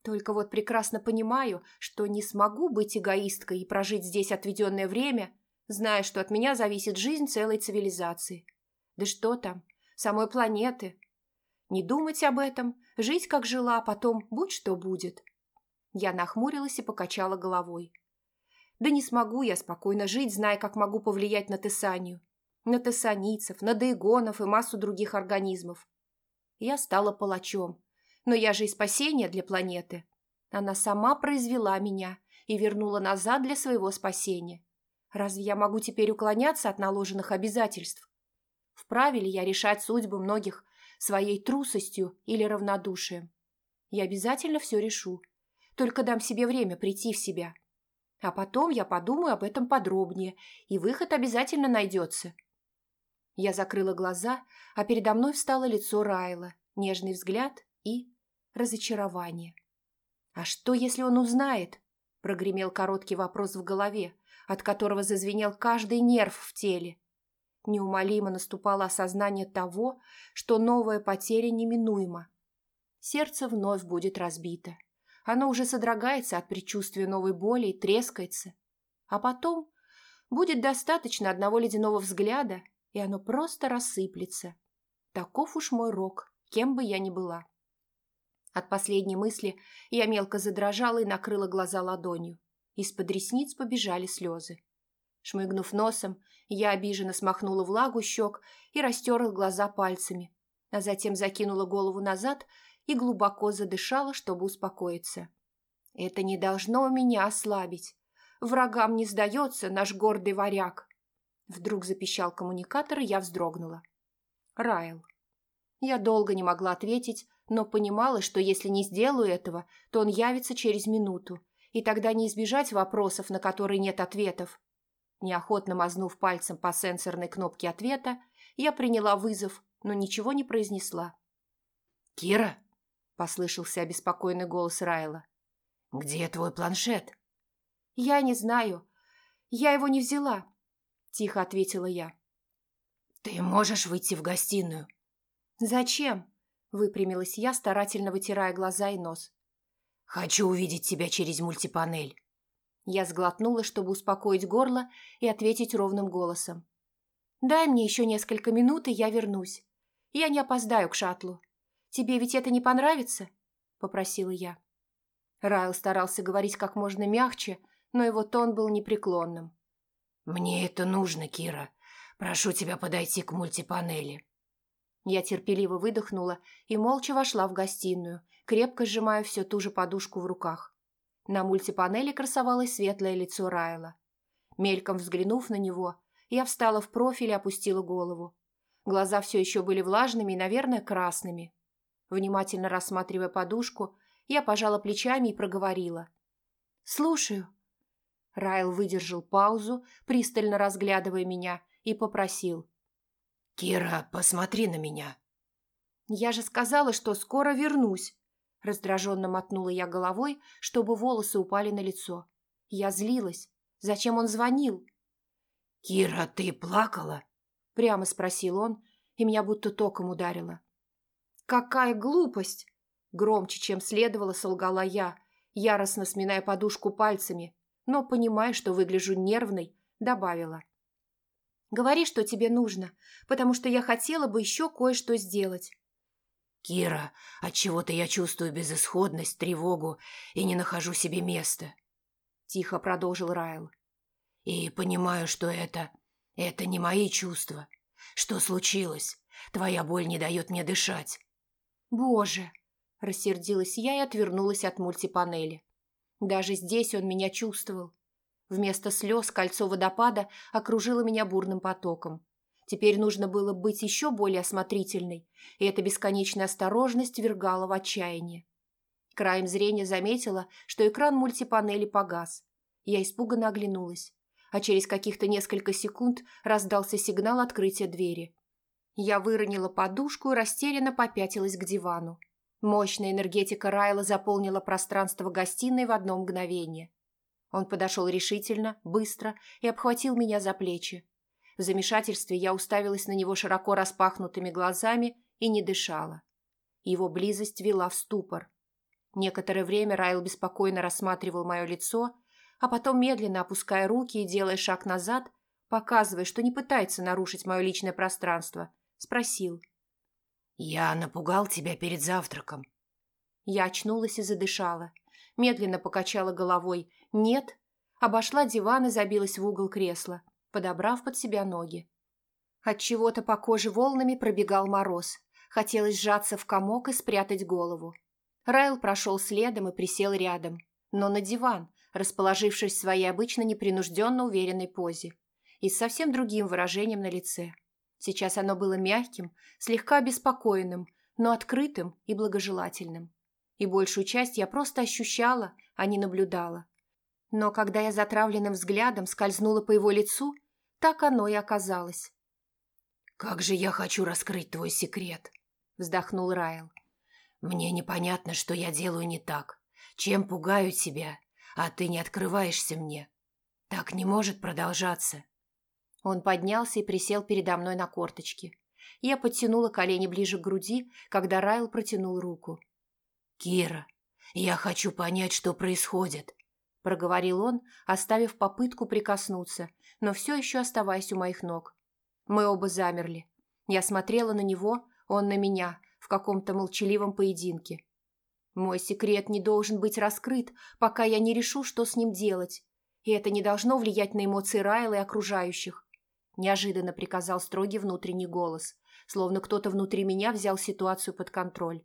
Speaker 1: Только вот прекрасно понимаю, что не смогу быть эгоисткой и прожить здесь отведенное время, зная, что от меня зависит жизнь целой цивилизации. Да что там, самой планеты. Не думать об этом, жить как жила, а потом будь что будет. Я нахмурилась и покачала головой. Да не смогу я спокойно жить, зная, как могу повлиять на Тессанию, на тессанийцев, на дейгонов и массу других организмов. Я стала палачом, но я же и спасение для планеты. Она сама произвела меня, и вернула назад для своего спасения. Разве я могу теперь уклоняться от наложенных обязательств? Вправе ли я решать судьбы многих своей трусостью или равнодушием? Я обязательно все решу. Только дам себе время прийти в себя. А потом я подумаю об этом подробнее, и выход обязательно найдется. Я закрыла глаза, а передо мной встало лицо Райла, нежный взгляд и разочарование. «А что, если он узнает?» – прогремел короткий вопрос в голове, от которого зазвенел каждый нерв в теле. Неумолимо наступало осознание того, что новая потеря неминуема. Сердце вновь будет разбито. Оно уже содрогается от предчувствия новой боли и трескается. А потом будет достаточно одного ледяного взгляда, и оно просто рассыплется. Таков уж мой рок, кем бы я ни была. От последней мысли я мелко задрожала и накрыла глаза ладонью. Из-под ресниц побежали слезы. Шмыгнув носом, я обиженно смахнула влагу щек и растерла глаза пальцами, а затем закинула голову назад и глубоко задышала, чтобы успокоиться. Это не должно меня ослабить. Врагам не сдается наш гордый варяг. Вдруг запищал коммуникатор, и я вздрогнула. Райл. Я долго не могла ответить, но понимала, что если не сделаю этого, то он явится через минуту, и тогда не избежать вопросов, на которые нет ответов. Неохотно мазнув пальцем по сенсорной кнопке ответа, я приняла вызов, но ничего не произнесла.
Speaker 2: «Кира?»
Speaker 1: послышался обеспокоенный голос Райла.
Speaker 2: «Где твой планшет?»
Speaker 1: «Я не знаю. Я его не взяла», – тихо ответила я.
Speaker 2: «Ты можешь выйти в гостиную?»
Speaker 1: «Зачем?» – выпрямилась я, старательно вытирая глаза и нос.
Speaker 2: «Хочу увидеть тебя через мультипанель».
Speaker 1: Я сглотнула, чтобы успокоить горло и ответить ровным голосом. «Дай мне еще несколько минут, и я вернусь. Я не опоздаю к шаттлу. Тебе ведь это не понравится?» – попросила я. Райл старался говорить как можно мягче, но его тон был непреклонным.
Speaker 2: «Мне это нужно, Кира. Прошу тебя подойти к мультипанели».
Speaker 1: Я терпеливо выдохнула и молча вошла в гостиную, крепко сжимая все ту же подушку в руках. На мультипанели красовалось светлое лицо Райла. Мельком взглянув на него, я встала в профиль и опустила голову. Глаза все еще были влажными и, наверное, красными. Внимательно рассматривая подушку, я пожала плечами и проговорила. «Слушаю». Райл выдержал паузу, пристально разглядывая меня, и попросил.
Speaker 2: «Кира, посмотри на меня».
Speaker 1: «Я же сказала, что скоро вернусь», – раздраженно мотнула я головой, чтобы волосы упали на лицо. Я злилась. Зачем он звонил?
Speaker 2: «Кира, ты плакала?»
Speaker 1: – прямо спросил он, и меня будто током ударило. «Какая глупость!» Громче, чем следовало, солгала я, яростно сминая подушку пальцами, но, понимая, что выгляжу нервной, добавила. «Говори, что тебе нужно, потому что я хотела бы еще кое-что сделать».
Speaker 2: «Кира, отчего-то я чувствую безысходность, тревогу и не нахожу себе места», – тихо продолжил Райл. «И понимаю, что это... это не мои чувства. Что случилось? Твоя боль не дает мне дышать.
Speaker 1: «Боже!» – рассердилась я и отвернулась от мультипанели. Даже здесь он меня чувствовал. Вместо слез кольцо водопада окружило меня бурным потоком. Теперь нужно было быть еще более осмотрительной, и эта бесконечная осторожность вергала в отчаяние. Краем зрения заметила, что экран мультипанели погас. Я испуганно оглянулась, а через каких-то несколько секунд раздался сигнал открытия двери. Я выронила подушку и растерянно попятилась к дивану. Мощная энергетика Райла заполнила пространство гостиной в одно мгновение. Он подошел решительно, быстро и обхватил меня за плечи. В замешательстве я уставилась на него широко распахнутыми глазами и не дышала. Его близость вела в ступор. Некоторое время Райл беспокойно рассматривал мое лицо, а потом, медленно опуская руки и делая шаг назад, показывая, что не пытается нарушить мое личное пространство, Спросил.
Speaker 2: «Я напугал тебя перед завтраком».
Speaker 1: Я очнулась и задышала. Медленно покачала головой. «Нет». Обошла диван и забилась в угол кресла, подобрав под себя ноги. От чего то по коже волнами пробегал мороз. Хотелось сжаться в комок и спрятать голову. Райл прошел следом и присел рядом, но на диван, расположившись в своей обычно непринужденно уверенной позе и с совсем другим выражением на лице. Сейчас оно было мягким, слегка обеспокоенным, но открытым и благожелательным. И большую часть я просто ощущала, а не наблюдала. Но когда я затравленным взглядом скользнула по его лицу, так оно и оказалось.
Speaker 2: «Как же я хочу раскрыть твой секрет!» – вздохнул Райл. «Мне непонятно, что я делаю не так. Чем пугаю тебя, а ты не открываешься мне. Так не может продолжаться».
Speaker 1: Он поднялся и присел передо мной на корточки. Я подтянула колени ближе к груди, когда Райл протянул руку.
Speaker 2: «Кира, я хочу понять, что происходит», – проговорил он, оставив попытку прикоснуться, но все еще оставаясь у моих ног. Мы оба замерли. Я смотрела на него, он на меня, в каком-то молчаливом поединке. Мой секрет не должен быть раскрыт, пока я не решу, что с ним делать. И это не должно влиять на эмоции Райла и окружающих. Неожиданно приказал строгий внутренний голос, словно кто-то внутри меня взял ситуацию под контроль.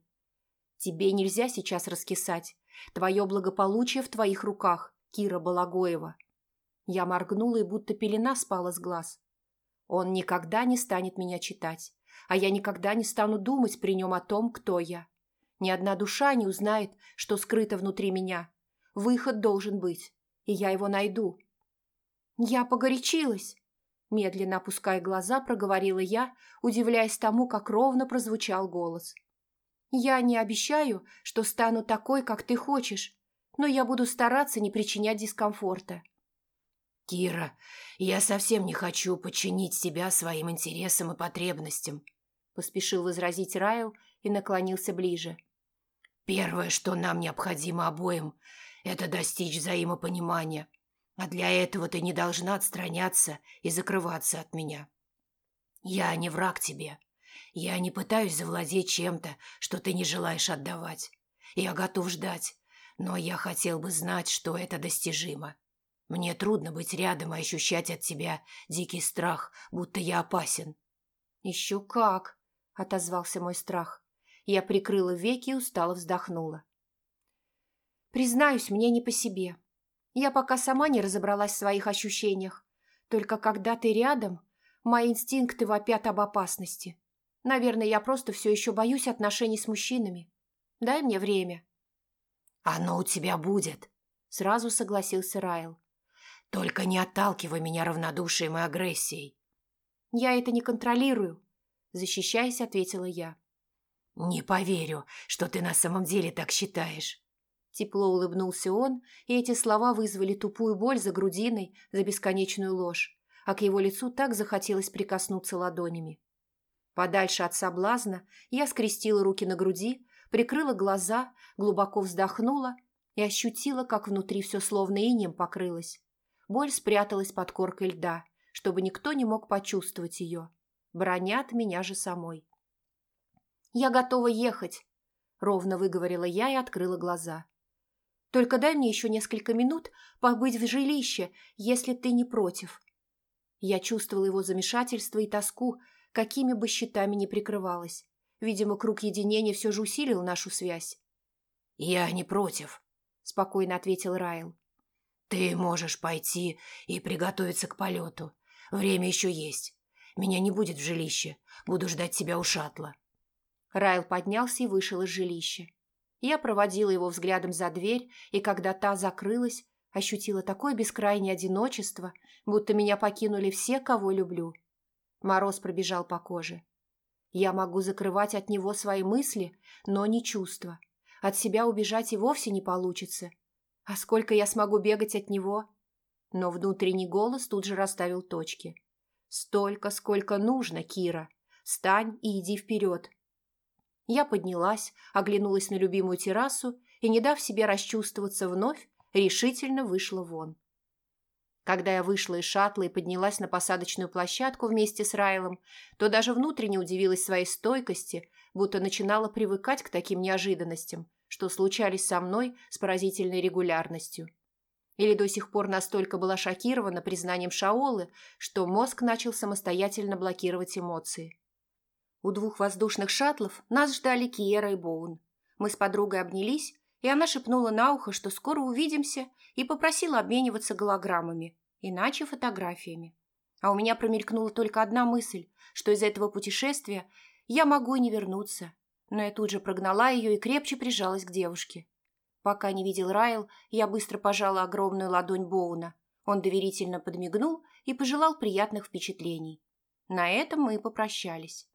Speaker 2: Тебе нельзя сейчас раскисать. Твое благополучие в твоих руках, Кира Балагоева. Я моргнула, и будто пелена спала с глаз. Он никогда не станет меня читать, а я никогда не стану думать при нем о том, кто я. Ни одна душа не узнает, что скрыто внутри меня. Выход должен быть, и я его найду. Я погорячилась. Медленно опуская глаза, проговорила я, удивляясь тому, как ровно прозвучал голос. «Я не обещаю, что стану такой, как ты хочешь, но я буду стараться не причинять дискомфорта». «Кира, я совсем не хочу подчинить себя своим интересам и потребностям», поспешил возразить Райл и наклонился ближе. «Первое, что нам необходимо обоим, это достичь взаимопонимания, а для этого ты не должна отстраняться и закрываться от меня. Я не враг тебе. Я не пытаюсь завладеть чем-то, что ты не желаешь отдавать. Я готов ждать, но я хотел бы знать, что это достижимо. Мне трудно быть рядом и ощущать от тебя дикий страх, будто я опасен».
Speaker 1: «Еще как!» – отозвался мой страх. Я прикрыла веки и устало вздохнула. «Признаюсь, мне не по себе. Я пока сама не разобралась в своих ощущениях. Только когда ты рядом, мои инстинкты вопят об опасности. Наверное, я просто все еще боюсь отношений с мужчинами. Дай мне время».
Speaker 2: «Оно у тебя будет», – сразу согласился Райл. Только не отталкивай меня равнодушием и агрессией.
Speaker 1: Я это не контролирую, защищаясь, ответила я.
Speaker 2: Не поверю, что ты на самом деле так считаешь.
Speaker 1: Тепло улыбнулся он, и эти слова вызвали тупую боль за грудиной, за бесконечную ложь, а к его лицу так захотелось прикоснуться ладонями. Подальше от соблазна я скрестила руки на груди, прикрыла глаза, глубоко вздохнула и ощутила, как внутри все словно инем покрылось. Боль спряталась под коркой льда, чтобы никто не мог почувствовать ее. Бронят меня же самой. «Я готова ехать», — ровно выговорила я и открыла глаза. «Только дай мне еще несколько минут побыть в жилище, если ты не против». Я чувствовала его замешательство и тоску, какими бы щитами ни прикрывалась. Видимо, круг единения все же усилил нашу связь.
Speaker 2: «Я не против», — спокойно ответил Райл. «Ты можешь пойти и приготовиться к полету. Время еще есть. Меня не будет в жилище. Буду ждать тебя у шаттла».
Speaker 1: Райл поднялся и вышел из жилища. Я проводила его взглядом за дверь, и когда та закрылась, ощутила такое бескрайнее одиночество, будто меня покинули все, кого люблю. Мороз пробежал по коже. Я могу закрывать от него свои мысли, но не чувства. От себя убежать и вовсе не получится. А сколько я смогу бегать от него? Но внутренний голос тут же расставил точки. Столько, сколько нужно, Кира. Встань и иди вперед. Я поднялась, оглянулась на любимую террасу и, не дав себе расчувствоваться вновь, решительно вышла вон. Когда я вышла из шаттла и поднялась на посадочную площадку вместе с Райлом, то даже внутренне удивилась своей стойкости, будто начинала привыкать к таким неожиданностям, что случались со мной с поразительной регулярностью. Или до сих пор настолько была шокирована признанием Шаолы, что мозг начал самостоятельно блокировать эмоции. У двух воздушных шаттлов нас ждали Киера и Боун. Мы с подругой обнялись, и она шепнула на ухо, что скоро увидимся, и попросила обмениваться голограммами, иначе фотографиями. А у меня промелькнула только одна мысль, что из этого путешествия я могу и не вернуться. Но я тут же прогнала ее и крепче прижалась к девушке. Пока не видел Райл, я быстро пожала огромную ладонь Боуна. Он доверительно подмигнул и пожелал приятных впечатлений. На этом мы и попрощались.